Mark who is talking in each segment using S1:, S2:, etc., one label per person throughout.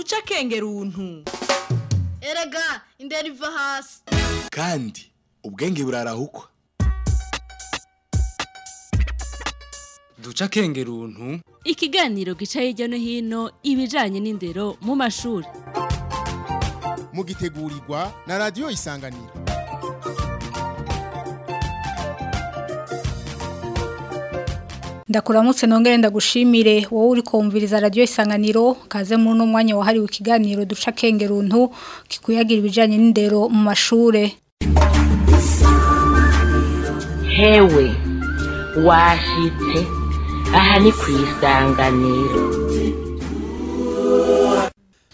S1: uce akengeruntu
S2: erega indera iva hasi
S3: kandi ubwenge burarahukwa
S4: duce akengeruntu
S5: ikiganiro gica hirya no hino ibijyanye n'indero mu mashuri
S6: mugitegurirwa na radiyo isanganiro
S7: ndakuramutse nongere ndagushimire wowe uri kumviriza radio isanganiro kaze muri no mwanya wahariwe ikiganiro duca kengeruntu kikuyagira ibijanye n'indero mu mashure
S8: hewe washite aha ni kwisanganiro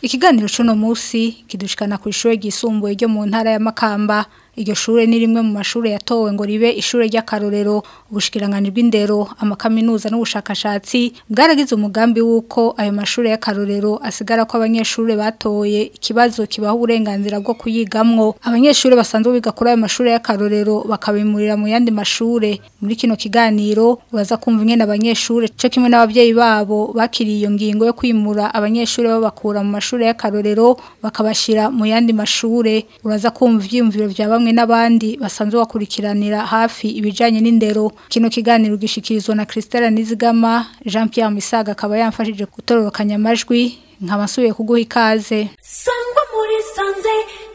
S7: ikiganiro cuno musi kidushikana ku ishure gisumbuye ryo mu ntara ya Makamba iryo shure ni rimwe mu mashure yatowe ngo ribe ishure ry'akarorero ubushikiranganje bw'indero amakaminuza n'ubushakashatsi bwaragize umugambi w'uko ayo mashure y'akarorero asigara ko abanyeshure batoye ikibazo kibaha uburenganzira bwo kuyigamwo abanyeshure basanzwe biga kuri ayo mashure y'akarorero bakabimurira mu yandi mashure muri kino kiganiro uraza kumva ingene abanyeshure cyo kimwe n'ababyeyi babo bakiriye iyo ngingo yo kwimura abanyeshure babakura mu mashure y'akarorero bakabashira mu yandi mashure uraza kumva ivyiyumviro byaba bamwe n'abandi basanzwe bakurikiranira hafi ibijyanye n'indero kino kiganiro gishikirizwa na christelle nizigama jean Pierre Misaga akaba yamfashije gutororokanya amajwi nkaba nsubiye kuguha ikaze
S9: sangwa muri sanze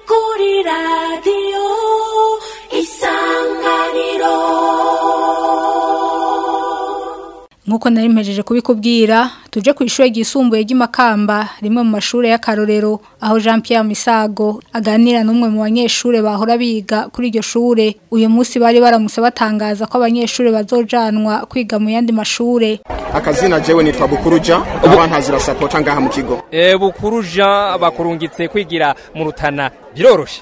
S9: kuri radiyo isanganiro
S7: nk'uko nari mpejeje kubikubwira tujye ku ishuri ryisumbuye ry'imakamba rimwe mu mashuri y'akarorero aho jean Pierre misago aganira n'umwe mu banyeshuri bahora biga kuri iryo shuri uyu munsi bari baramutse batangaza ko abanyeshuri bazojanwa kwiga mu yandi mashuri
S10: akazina jewe nitwa bukuruja aba ntazira sapota ngaha mu kigo
S11: eh, bukuruja bakurungitse kwigira mu rutana
S10: biroroshye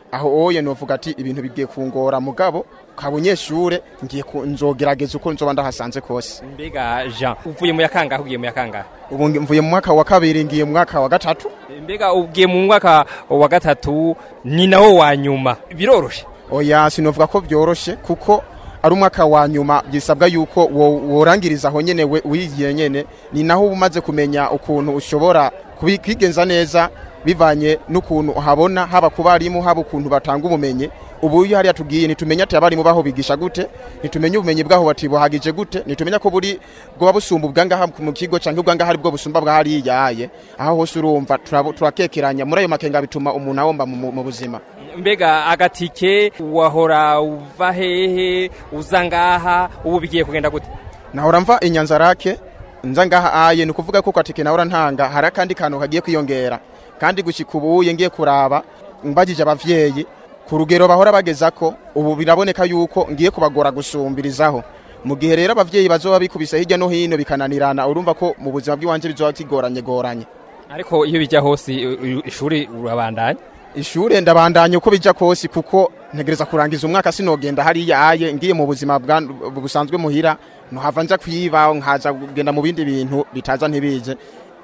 S10: aho oye novuga ati ibintu bigiye kungora mugabo kabunyeshure ngiye nzogerageza uko nzoba ndahasanze kose
S11: mbega Jean uvuye mu yakanga ugiye mu yakanga
S10: ubu mvuye mu mwaka wa kabiri ngiye mu mwaka wa gatatu
S11: mbega ugiye mu mwaka wa gatatu ni nawo wa nyuma biroroshye
S10: oya sinovuga ko byoroshye kuko ari umwaka wa nyuma bisabwa yuko worangiriza aho nyene wigiye nyene ni naho umaze kumenya ukuntu ushobora kwigenza neza bivanye n'ukuntu habona haba ku barimu haba ukuntu batanga ubumenyi ubu iyo hariya tubwiye ntitumenya ati abarimu baho bigisha gute ntitumenya ubumenyi bwaho batibuhagije gute ntitumenya ko buri bwoba busumba ubwangaha mu kigo cyangwa ubwangaha ari bwo busumba bwahariya yaye aho hose urumva turakekeranya muri ayo makenga bituma umuntu awomba mu buzima
S11: mbega agatike wahora uva hehe uza ngaha ubu bigiye kugenda gute
S10: nahora mva inyanzarake nza ngaha aye ni ukuvuga ko ku nahora ntanga hari akandi kantu kagiye kwiyongera kandi gushyika ubuye ngiye kuraba mbagije ababyeyi ku rugero bahora bageza ko ubu biraboneka yuko ngiye kubagora gusumbirizaho mu gihe rero ababyeyi bazoba bikubise hirya no hino bikananirana urumva ko mu buzima bw'iwanjye bizoba kigoranye goranye
S11: ariko iyo bijya hose ishuri urabandanya
S10: ishuri ndabandanya uko bijya kose kuko ntegereza kurangiza umwaka sinogenda hariya aye ngiye mu buzima busanzwe muhira ntuhava njya kwiba nkaza kugenda mu bindi bintu bitaza ntibije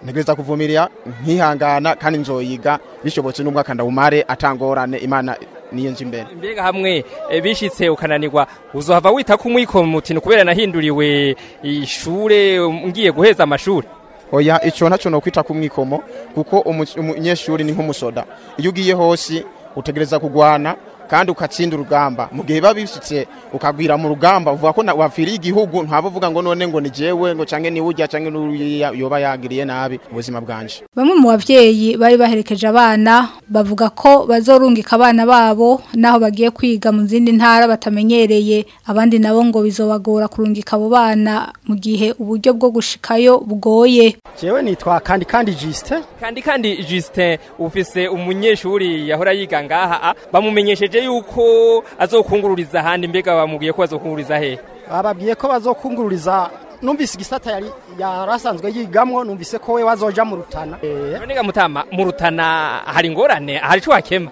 S10: ntegereza kuvumiria nkihangana kandi nzoyiga bishobotse n'umwaka ndawumare atangorane imana niyo nzu imbere
S11: mbega hamwe eh, bishitse ukananirwa uzohava wita ku mwikomutino kubera nahinduriwe ishure ngiye guheza amashuri
S10: oya icyo ntacyo ni ukwita ku mwikomo kuko umunyeshuri ni nk'umusoda iyo ugiye hose utegereza kugwana kandi ukatsinda urugamba mu gihe biba bisutse ukagwira mu rugamba uvuga ko wapfiriye igihugu ntaba uvuga ngo none ngo ni jewe ngo canke ni burya canke n'uriya yoba yagiriye nabi ubuzima bwanje
S7: bamwe mu bavyeyi bari baherekeje abana bavuga ko bazorungika abana babo naho bagiye kwiga mu zindi ntara batamenyereye abandi nabo ngo bizobagora kurungika abo bana mu gihe uburyo bwo gushikayo bugoye
S12: jewe nitwa kandi kandi Justin
S11: kandi kandi Justin ufise umunyeshuri yahora yiga ngaha bamumenyesheje bababwije yuko azokungururiza ahandi mbega bamubwiye ko bazokungururiza he
S12: bababwiye ko bazokungururiza numvise igisata yari yarasanzwe yigamwo numvise ko we wazoja mu rutana eh.
S11: none gamutama mu rutana hari ingorane hari cyo wakema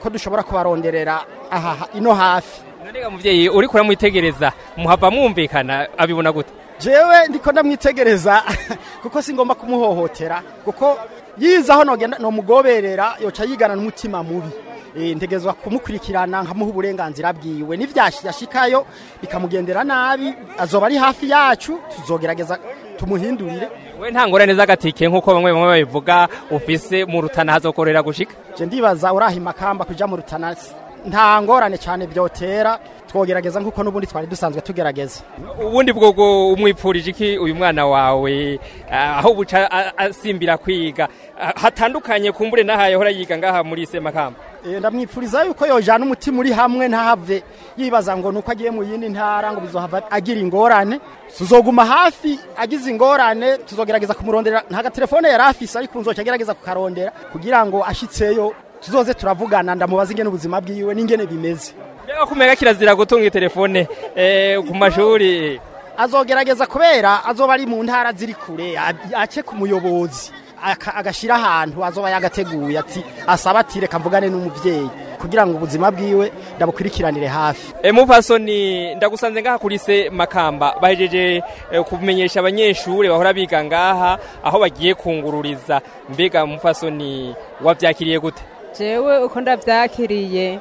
S12: ko dushobora kubaronderera aha ino hafi
S11: none mubyeyi uri kuramwitegereza muhava mwumvikana abibona gute
S12: jewe ndiko ndamwitegereza kuko singomba kumuhohotera kuko yiza aho nomugoberera yoca yigana n'umutima mubi Eh, ntegezwa kumukurikirana nkamuha uburenganzira bwiwe n'ibyashikayo bikamugendera nabi azoba ari hafi yacu tuzogerageza tumuhindurire
S11: we nta ngorane z'agatike nk'uko bamwe bamwe babivuga ufise mu rutana hazokorera gushika
S12: je ndibaza urahima kamba kujya mu rutana nta ngorane cyane byotera twogerageza nk'uko n'ubundi twari dusanzwe tugerageza
S11: ubundi bwo umwipfurije iki uyu mwana wawe eh, aho buca asimbira kwiga eh, hatandukanye ku mbure n'aha yahora yiga ngaha muri semakamba
S12: eh, ndamwipfuriza yuko yojana umutima uri hamwe ntahave yibaza ngo nuko agiye mu yindi ntara ngo bizohava agira ingorane tuzoguma hafi agize ingorane tuzogerageza kumurondera nta telefone yari afise ariko nzoca agerageza kukarondera kugira ngo ashyitseyo tuzoze turavugana ndamubaze ingene ubuzima bwiwe n'ingene bimeze
S11: reba ko kirazira gutunga telefone eh, ku mashuri
S12: azogerageza kubera azoba ari mu ntara ziri kure ake ku muyobozi agashyira ahantu azoba yagateguye ati asaba ati reka mvugane n'umubyeyi kugira ngo ubuzima bwiwe ndabukurikiranire hafi
S11: emupasoni eh, ndagusanze ngaha kuri se makamba bahejeje eh, kumenyesha abanyeshuri bahora biga ngaha aho bagiye kungururiza mbega mupasoni wabyakiriye gute
S1: jewe uko ndabyakiriye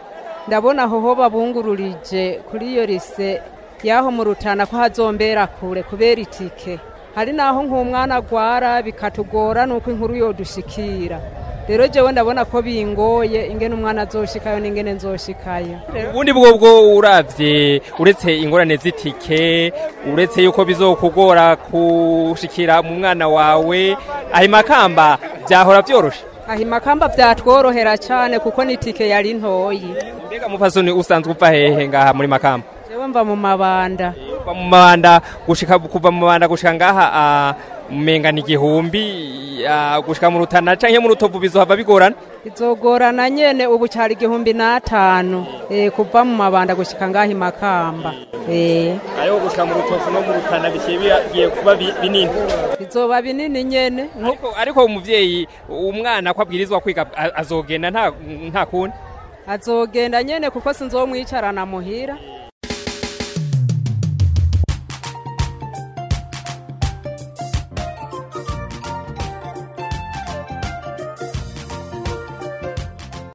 S1: ndabona aho babungururije kuri iyo lise y'aho mu rutana ko hazombera kure kubera itike hari n'aho nk'umwana agwara bikatugora nuko inkuru yodushikira rero jyewe ndabona ko bingoye ingene umwana azoshikayo n'ingene nzoshikayo
S11: ubundi bwobwo urabye uretse ingorane z'itike uretse yuko bizokugora kushikira mu mwana wawe ayo makamba byahora
S1: byoroshye ahimakamba byatworohera cyane kuko n'itike yari ntoyi
S11: mbega mupasoni usanzwe upfa hehe ngaha muri makamba
S1: mva mu mabanda
S11: mu mabanda gushika kuva mu mabanda gushika ngaha ah, umengana igihumbi gushika mu rutana canke mu rutovu bizohava bigorana
S1: bizogorana nyene ubu cyari igihumbi n'atanu e, kuva mu mabanda gushika ngaho makamba e.
S11: ayo gushika mu rutovu no mu rutana bigiye kuba binini
S1: bizoba binini nyene
S11: ariko umubyeyi umwana ko abwirizwa kwiga azogenda nta kundi
S1: azogenda nyene kuko sinzi uwo sinzomwicarana muhira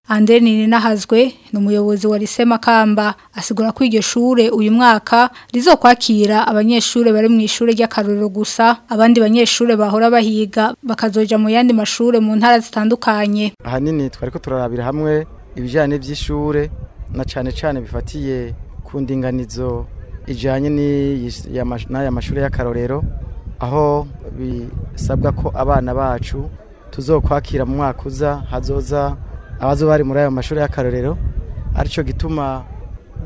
S7: Andre Ninahazwe ni umuyobozi wa Lise Makamba asigura ko iryo shure uyu mwaka rizokwakira abanyeshure bari mu ishure ry'akarorero gusa abandi banyeshure bahora bahiga bakazoja mu yandi mashure mu ntara zitandukanye.
S12: Ahanini twariko turarabira hamwe ibijyanye by'ishure na cyane cyane bifatiye ku ndinganizo ijanye n'aya mashure y'akarorero aho bisabwa ko abana bacu tuzokwakira mu mwaka uza hazoza abazo bari muri ayo mashuri y'akarorero aricyo gituma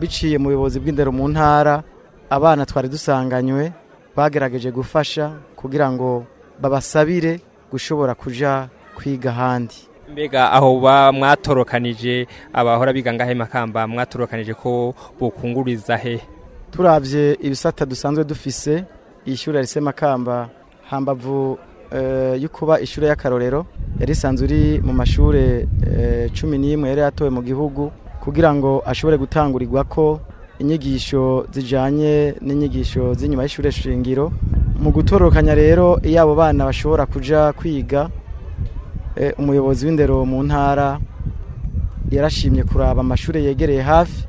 S12: biciye mu buyobozi bw'indero mu ntara abana twari dusanganywe bagerageje gufasha kugira ngo babasabire gushobora kujya kwiga ahandi
S11: mbega aho ba mwatorokanije abahora biga ngahe makamba mwatorokanije ko bukunguriza he
S12: turabye ibisata dusanzwe dufise ishyura rise makamba hambavu Eh, yo kuba ishuri y'akarorero yari isanzwe iri mu mashuri eh, cumi n'imwe yari yatowe mu gihugu kugira ngo ashobore gutangurirwa ko inyigisho zijyanye n'inyigisho z'inyuma y'ishuri shingiro mu gutorokanya rero iyo abo bana bashobora kujya kwiga eh, umuyobozi w'indero mu ntara yarashimye kuraba amashuri yegereye hafi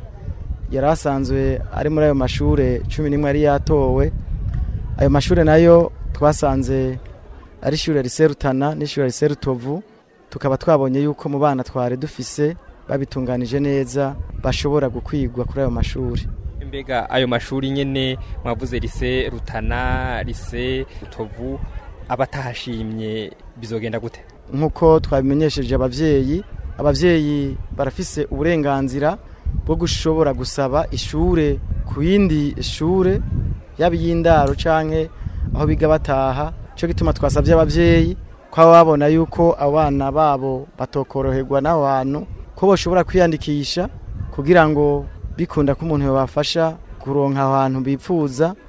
S12: yari asanzwe ari muri ayo mashuri cumi n'imwe yari yatowe ayo mashuri nayo twasanze ari ishyura riserutana n'ishyura riserutovu tukaba twabonye yuko mu bana twari dufise babitunganije neza bashobora gukwigwa kuri ayo mashuri
S11: mbega ayo mashuri nyine mwavuze lise rutana lise rutovu abatahashimye bizogenda gute
S12: nk'uko twabimenyesheje ababyeyi ababyeyi barafise uburenganzira bwo gushobora gusaba ishure ku yindi shure yaba iy'indaro cyangwa aho biga bataha cyo gituma twasabye ababyeyi ko babona yuko abana babo batokoroherwa n'aho ko bashobora kwiyandikisha kugira ngo bikunda ko umuntu yabafasha kuronka ahantu bipfuza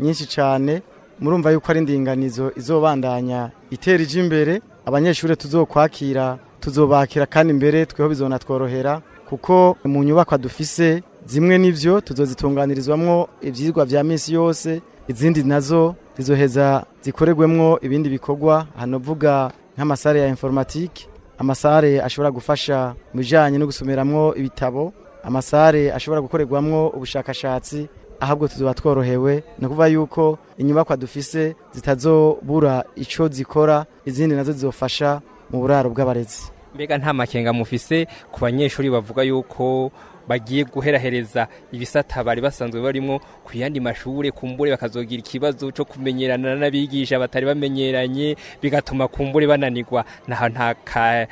S11: nyinshi
S12: cyane murumva yuko ari indinganizo izobandanya itera ijya imbere abanyeshuri tuzokwakira tuzobakira kandi imbere tweho bizonatworohera kuko mu nyubakwa dufise zimwe n'ibyo tuzozitunganirizwamo ibyigwa bya minsi yose izindi nazo zizoheza zikoregwemo ibindi bikorwa hanovuga nk'amasare ya informatike amasare ashobora gufasha mu bijyanye no gusomeramo ibitabo amasare ashobora gukorerwamo ubushakashatsi ahubwo tuba tworohewe ni ukuvuga yuko inyubakwa dufise zitazobura icyo zikora izindi nazo zizofasha mu buraro bw'abarezi
S11: mbega nta makenga mufise ku banyeshuri bavuga yuko bagiye guherahereza ibisata bari basanzwe barimo ku yandi mashuri kumbure bakazogira ikibazo cyo kumenyerana n'abigisha batari bamenyeranye bigatuma kumbure bananirwa nta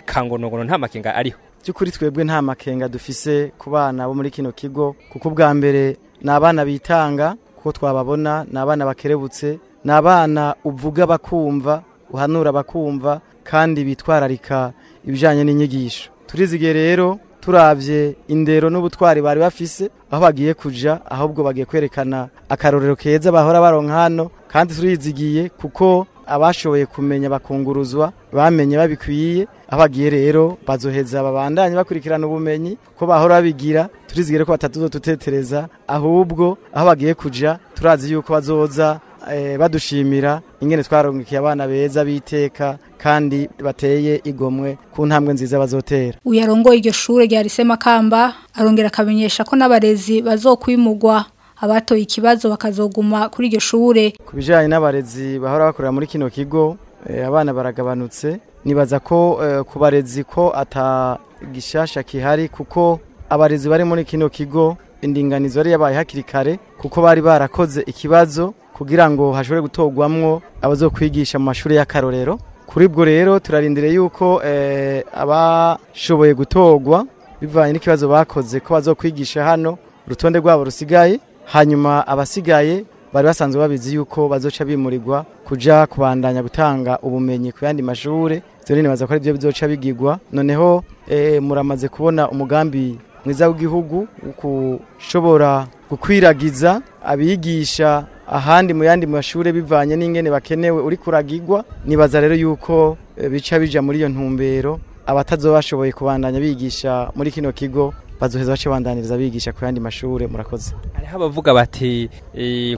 S11: kangonogono nta makenga ariho
S12: by'ukuri twebwe nta makenga dufise ku bana bo muri kino kigo kuko ubwa mbere ni abana bitanga kuko twababona ni abana bakerebutse ni abana uvuga bakumva uhanura bakumva kandi bitwararika ibijyanye n'inyigisho turizigiye rero turabye indero n'ubutwari bari bafise aho bagiye kuja ahubwo bagiye kwerekana akarorero keza bahora baronka hano kandi turizigiye kuko abashoboye kumenya bakunguruzwa bamenye babikwiye aho bagiye rero bazoheza babandanye bakurikirana ubumenyi ko bahora babigira turizigire ko batatuzo tutetereza ahubwo aho bagiye kuja turazi yuko bazoza eh, badushimira ingene twarungikiye abana beza biteka kandi bateye igomwe ku ntambwe nziza bazotera
S7: uyu arongoye iryo shure rya rise makamba arongera akamenyesha ko n'abarezi bazokwimugwa abatoye ikibazo bakazoguma kuri iryo shure
S12: ku bijyanye n'abarezi bahora bakorera muri kino kigo eh, abana baragabanutse nibaza ko eh, ku barezi ko atagishasha kihari kuko abarezi bari muri kino kigo indinganizo yari yabaye hakiri kare kuko bari barakoze ikibazo kugira ngo hashobore gutorwamwo abazokwigisha mu mashuri y'akarorero kuri bwo rero turarindire yuko eh, abashoboye gutogwa bivanye n'ikibazo bakoze ko bazokwigisha hano urutonde rwabo rusigaye hanyuma abasigaye bari basanzwe babizi yuko bazoca bimurirwa kuja kubandanya gutanga ubumenyi ku yandi mashure ivyo rero nibaza ko ari vyo bizoca bigirwa noneho eh, muramaze kubona umugambi mwiza w'igihugu wo gushobora gukwiragiza abigisha ahandi mu yandi mashuri bivanye n'ingene bakenewe uri kuragirwa nibaza rero yuko eh, bica bija muri iyo ntumbero abatazo bashoboye kubandanya bigisha muri kino kigo bazoheza bace bandaniriza bigisha ku yandi mashuri murakoze
S11: hariho abavuga bati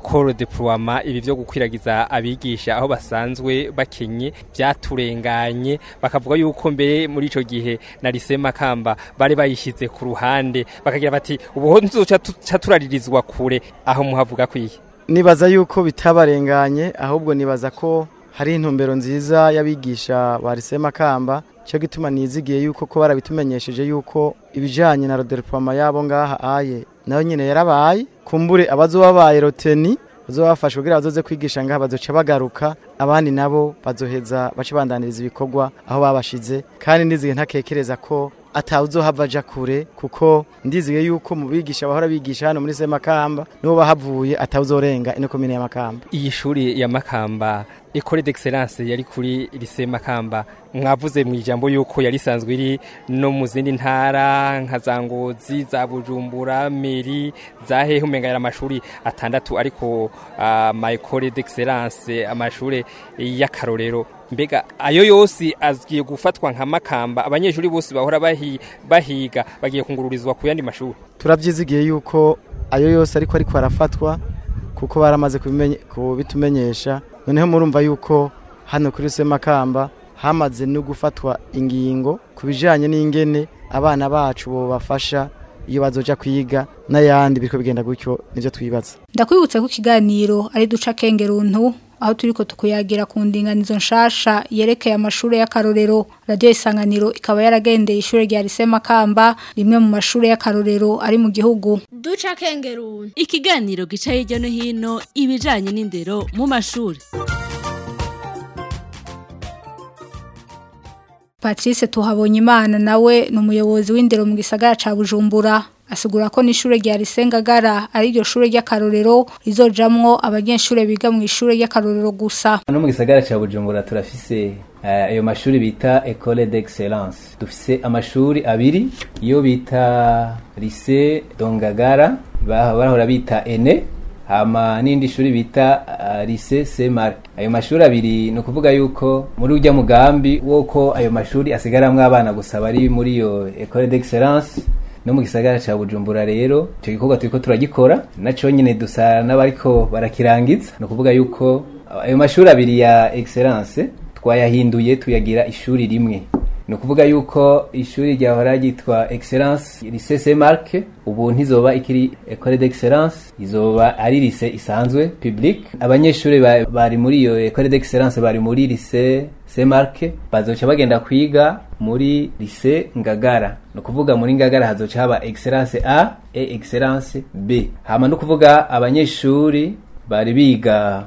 S11: koro eh, diporoma ibi byo gukwiragiza abigisha aho basanzwe bakenye byaturenganye bakavuga yuko mbere muri icyo gihe na lise makamba bari bayishyize ku ruhande bakagira bati ubu nzu turaririzwa kure aho muhavuga kwiye
S12: nibaza yuko bitabarenganye ahubwo nibaza ko hari intumbero nziza y'abigisha barise makamba cyo gituma nizigiye yuko ko barabitumenyesheje yuko ibijyanye na roderupama yabo ngaha aye nayo nyine yarabaye kumbure abazobabaye roteni bazobafasha kugira bazoze kwigisha ngaha bazoca bagaruka abandi nabo bazoheza bace bandaniriza ibikorwa aho babashize kandi nizihe ntakekereza ko atawuzohava hava kure kuko ndiziye yuko mu bigisha bahora bigisha hano muri semakamba n'uwo bahavuye atawuzorenga ino komine ya makamba
S11: iyi shuri ya makamba ekore d'excellence yari kuri lise makamba mwavuze mu ijambo yuko yari isanzwe iri no mu zindi ntara nka za ngozi za bujumbura meri za hehe umenga yari amashuri atandatu ariko ama ah, ekore d'excellence amashuri y'akarorero mbega ayo yose agiye gufatwa nka makamba abanyeshuri bose bahora bahiga bagiye kungururizwa ku yandi mashuri
S12: turabyizigiye yuko ayo yose ariko ariko arafatwa kuko baramaze kubitumenyesha noneho murumva yuko hano kuri se makamba hamaze no gufatwa ingingo ku bijyanye n'ingene abana bacu bobafasha iyo bazoja kwiga n'ayandi biriko bigenda gutyo nivyo twibaza
S7: ndakwibutsa ko ikiganiro ari duca kenge aho turiko tukuyagira ku ndinganizo nshasha yerekeye amashuri y'akarorero radiyo isanganiro ikaba yaragendeye ishuri rya Risema Kamba rimwe mu mashuri y'akarorero ari mu gihugu
S2: duca kengeruni
S5: ikiganiro gica hirya no hino ibijyanye n'indero mu mashuri
S7: Patrice imana nawe ni umuyobozi w'indero mu gisagara ca Bujumbura asigura ko n'ishure rya Risengagara ari ryo shure ry'akarorero rizojamwo abanyeshure biga mu ishuri ry'akarorero gusa
S13: no mu gisagara cya Bujumbura turafise eh, ayo mashuri bita Ecole d'excellence dufise amashuri abiri iyo bita lycée Dongagara barahora bita ene hama n'indi shuri bita uh, lycée ayo mashuri abiri ni ukuvuga yuko muri urya mugambi woko ayo mashuri asigaramo abana gusa bari muri yo école d'excellence no mu gisagara cya bujumbura rero icyo gikorwa turiko turagikora nacyo nyine dusa n'abariko barakirangiza ni ukuvuga yuko eh, ayo mashuri abiri ya excellence twayahinduye tuyagira ishuri rimwe ni ukuvuga yuko ishuri ryahora ryitwa excellence lycée mark ubu ntizoba ikiri ecole d'excellence izoba ari lise isanzwe public abanyeshuri bari muri iyo ecole d'excellence bari muri lycée mark bazoca bagenda kwiga muri lise ngagara ni ukuvuga muri ngagara hazoca haba excellence a e excellence b hama ni ukuvuga abanyeshuri bari biga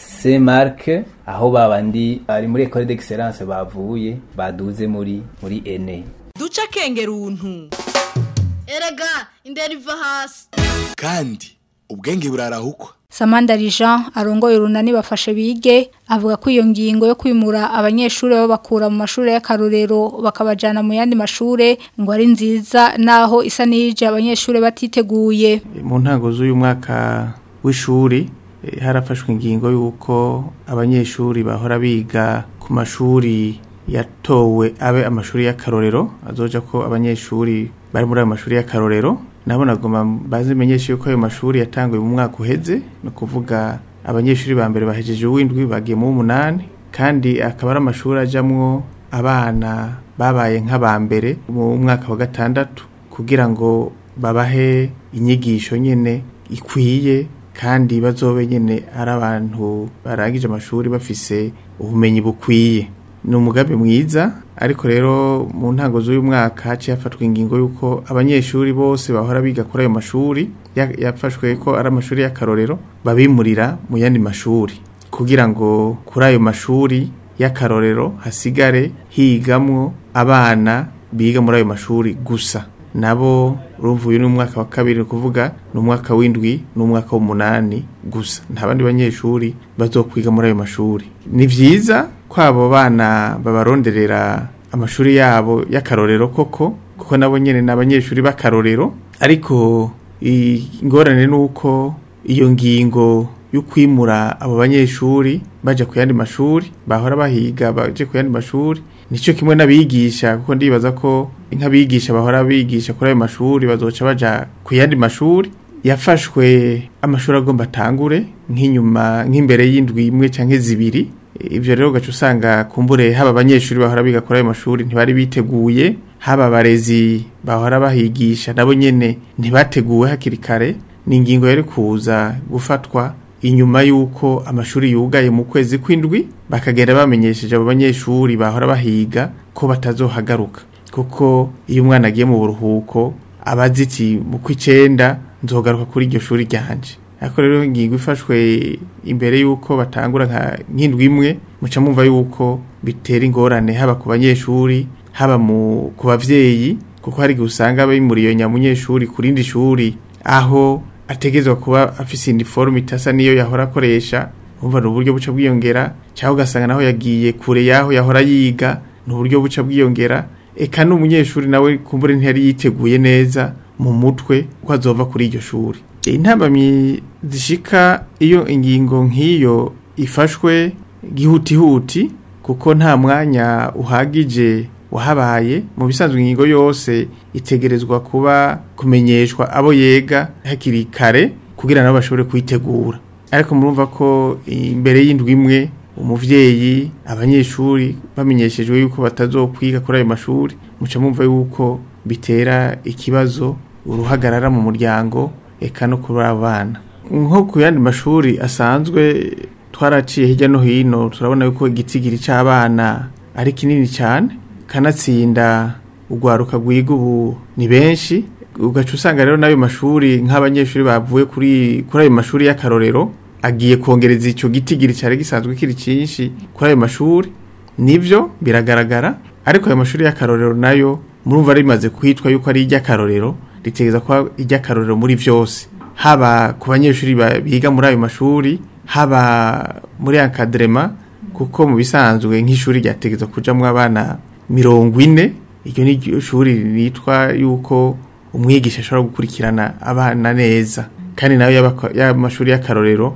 S13: se marke aho babandi bari muri ecole d'excellence bavuye baduze muri muri ene
S14: duca kenge
S2: runtu erega inderiva hasi
S3: kandi ubwenge burarahukwa
S7: Samandari Jean arongoye urunani bafashe bige avuga ko iyo ngingo yo kwimura abanyeshuri babakura mu mashuri y'akarorero bakabajyana mu yandi mashuri ngo ari nziza naho isa nije abanyeshuri batiteguye
S15: mu ntango z'uyu mwaka w'ishuri eh, harafashwe ingingo y'uko abanyeshuri bahora biga ku mashuri yatowe abe amashuri y'akarorero azoja ko abanyeshuri bari muri ayo mashuri y'akarorero nabo nagomba bazimenyeshe yuko ayo mashuri yatanguye mu mwaka uheze ni ukuvuga abanyeshuri ba mbere bahejeje uw'indwi bagiye mu w'umunani kandi akaba ari amashuri ajyamwo abana babaye nk'aba mbere mu mwaka wa gatandatu kugira ngo babahe inyigisho nyine ikwiye kandi bazobe nyine ari abantu barangije amashuri bafise ubumenyi bukwiye ni mwiza ariko rero mu ntango z'uyu mwaka haciye hafatwa ingingo y'uko abanyeshuri bose bahora biga kuri ayo mashuri yafashwe ko ari amashuri y'akarorero babimurira mu yandi mashuri kugira ngo kuri ayo mashuri y'akarorero hasigare higamwo abana biga muri ayo mashuri gusa nabo urumva uyu ni umwaka wa kabiri kuvuga ni umwaka w'indwi n'umwaka w'umunani gusa nta bandi banyeshuri bazokwiga muri ayo mashuri ni byiza ko abo bana babaronderera amashuri yabo y'akarorero koko kuko nabo nyine nabanyeshuri abanyeshuri b'akarorero ariko ingorane n’uko iyo ngingo yo kwimura abo banyeshuri baje ku yandi mashuri bahora bahiga baje ku yandi mashuri nicyo kimwe n'abigisha kuko ndibaza ko nk'abigisha bahora bigisha kuri ayo mashuri bazoca baja ku yandi mashuri yafashwe amashuri agomba atangure nk'inyuma nk'imbere y'indwi imwe cyangwa zibiri ibyo rero ugaca usanga kumbure haba abanyeshuri bahora biga kuri ayo mashuri ntibari biteguye haba abarezi bahora bahigisha nabo nyine ntibateguwe hakiri kare ni ingingo yari kuza gufatwa inyuma y'uko amashuri yugaye mu kwezi kw'indwi bakagenda bamenyesheje abo banyeshuri bahora bahiga ko batazohagaruka kuko iyo umwana agiye mu buruhuko aba aziti mu kw'icyenda nzogaruka kuri iryo shuri ryanje ariko rero ngingo ifashwe imbere y'uko batangura nk'indwi imwe muca mumva y'uko bitera ingorane haba ku banyeshuri haba ku babyeyi kuko hari igihe usanga bimura iyo nyamunyeshuri ku shuri aho ategezwa kuba afise iniforume itasa niyo yahora akoresha urumva ni uburyo buca bwiyongera cyangwa ugasanga naho yagiye kure y'aho yahora yiga ni uburyo buca bwiyongera eka n'umunyeshuri nawe kumbure ntiyari yiteguye neza mu mutwe ko azova kuri iryo shuri intamba zishika iyo ingingo nk'iyo ifashwe gihutihuti kuko nta mwanya uhagije wahabaye mu bisanzwe ingingo yose itegerezwa kuba kumenyeshwa abo yega hakiri kare kugira nabo bashobore kuyitegura ariko murumva ko imbere y'indwi imwe umubyeyi abanyeshuri bamenyeshejwe yuko batazokwiga kuri ayo mashuri muca mumva yuko bitera ikibazo uruhagarara mu muryango eka no kuri abana nko ku yandi mashuri asanzwe twaraciye hirya no hino turabona yuko igitigiri cy'abana ari kinini cyane kanatsinda urwaruka rwiga ubu ni benshi ugaca usanga rero n'ayo mashuri nk'abanyeshuri bavuye kuri kuri ayo mashuri y'akarorero agiye kongereza icyo gitigiri cyari gisanzwe kiri cyinshi kuri ayo mashuri nibyo biragaragara ariko ayo mashuri y'akarorero nayo murumva rimaze kwitwa yuko ari iry'akarorero ritegereza kuba akarorero muri byose haba ku banyeshuri biga muri ayo mashuri haba muri akaderema kuko mu bisanzwe nk'ishuri ryategeza ryategereza mu abana mirongo ine iryo ni ishuri ritwa yuko umwigisha ashobora gukurikirana abana neza kandi nawe y'amashuri y'akarorero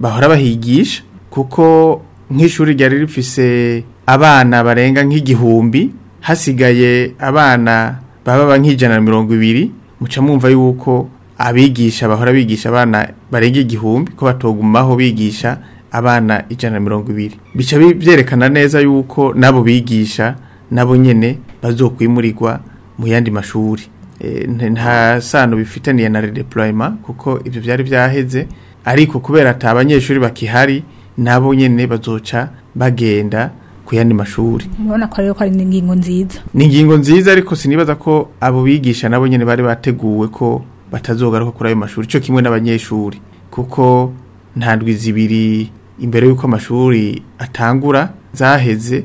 S15: bahora bahigisha kuko nk'ishuri ryari rifise abana barenga nk'igihumbi hasigaye abana baba nk'ijana na mirongo ibiri muca mwumva yuko abigisha bahora bigisha abana barenga igihumbi ko batogumaho bigisha abana ijana na mirongo ibiri bica byerekana neza yuko n'abo bigisha nabo nyine bazokwimurirwa mu yandi mashuri e, nta sano bifitaniye na redeployment kuko ibyo byari byaheze ariko kubera ati abanyeshuri bakihari nabo nyine bazoca bagenda ku yandi mashuri
S7: mubona ko rero ko ari ingingo nziza
S15: ni ingingo nziza ariko sinibaza ko abo bigisha nabo nyine bari bateguwe ko batazogaruka kuri ayo mashuri cyo kimwe n'abanyeshuri kuko nta ndwi zibiri imbere y'uko amashuri atangura zaheze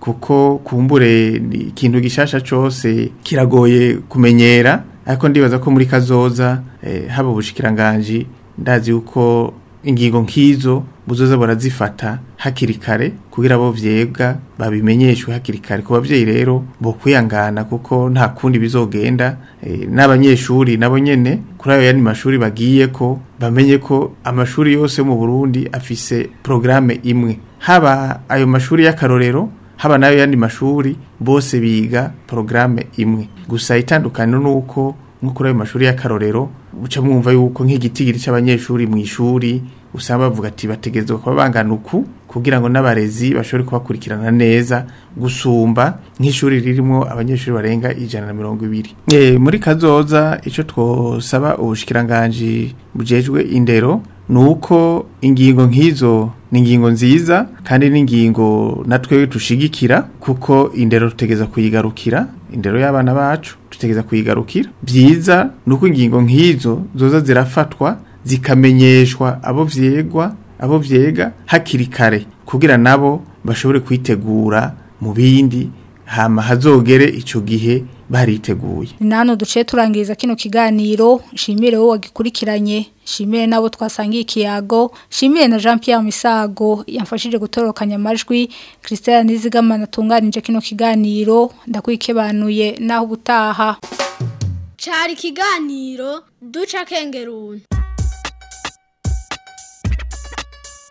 S15: kuko kumbure ikintu gishasha cyose kiragoye kumenyera ariko ndibaza ko muri kazoza eh, haba ubushikiranganji ndazi uko ingingo nk'izo buzoza barazifata hakiri kare kugira bo vyega babimenyeshwe hakiri kare ku bavyeyi rero bo kwiyangana kuko nta kundi bizogenda e, n'abanyeshuri nabo nyene kuri ayo yani mashuri bagiye ko bamenye ko amashuri yose mu Burundi afise programme imwe haba ayo mashuri y'akarorero haba nayo yandi mashuri bose biga porogaramu imwe gusa itandukaniro nuko uko nko kuri ayo mashuri y'akarorero uca mwumva yuko nk'igitigiri cy'abanyeshuri mu ishuri usaba bavuga ati bategerezwa kuba bangana uku kugira ngo n'abarezi bashobore kubakurikirana neza gusumba nk'ishuri ririmo abanyeshuri barenga ijana na mirongo ibiri eh, muri kazoza icyo twosaba ubushyikiranganji bujejwe indero Nuko uko ingingo nk'izo ni ingingo nziza kandi ni ingingo natwe dushigikira kuko indero tutegeza kuyigarukira indero y'abana bacu tutegeza kuyigarukira byiza nuko uko ingingo nk'izo zoza zirafatwa zikamenyeshwa abo byegwa abo byega hakiri kare kugira nabo bashobore kwitegura mu bindi hama hazogere icyo gihe bariteguye
S7: ni hano duce turangiriza kino kiganiro nshimire wowe wagikurikiranye nshimire n'abo twasangiye ikiyago nshimire na jean Pierre misago yamfashije gutorokanya amajwi christian nizigamana atunganije kino kiganiro ndakwikibanuye naho gutaha
S2: cyari Kiganiro duca kengeruni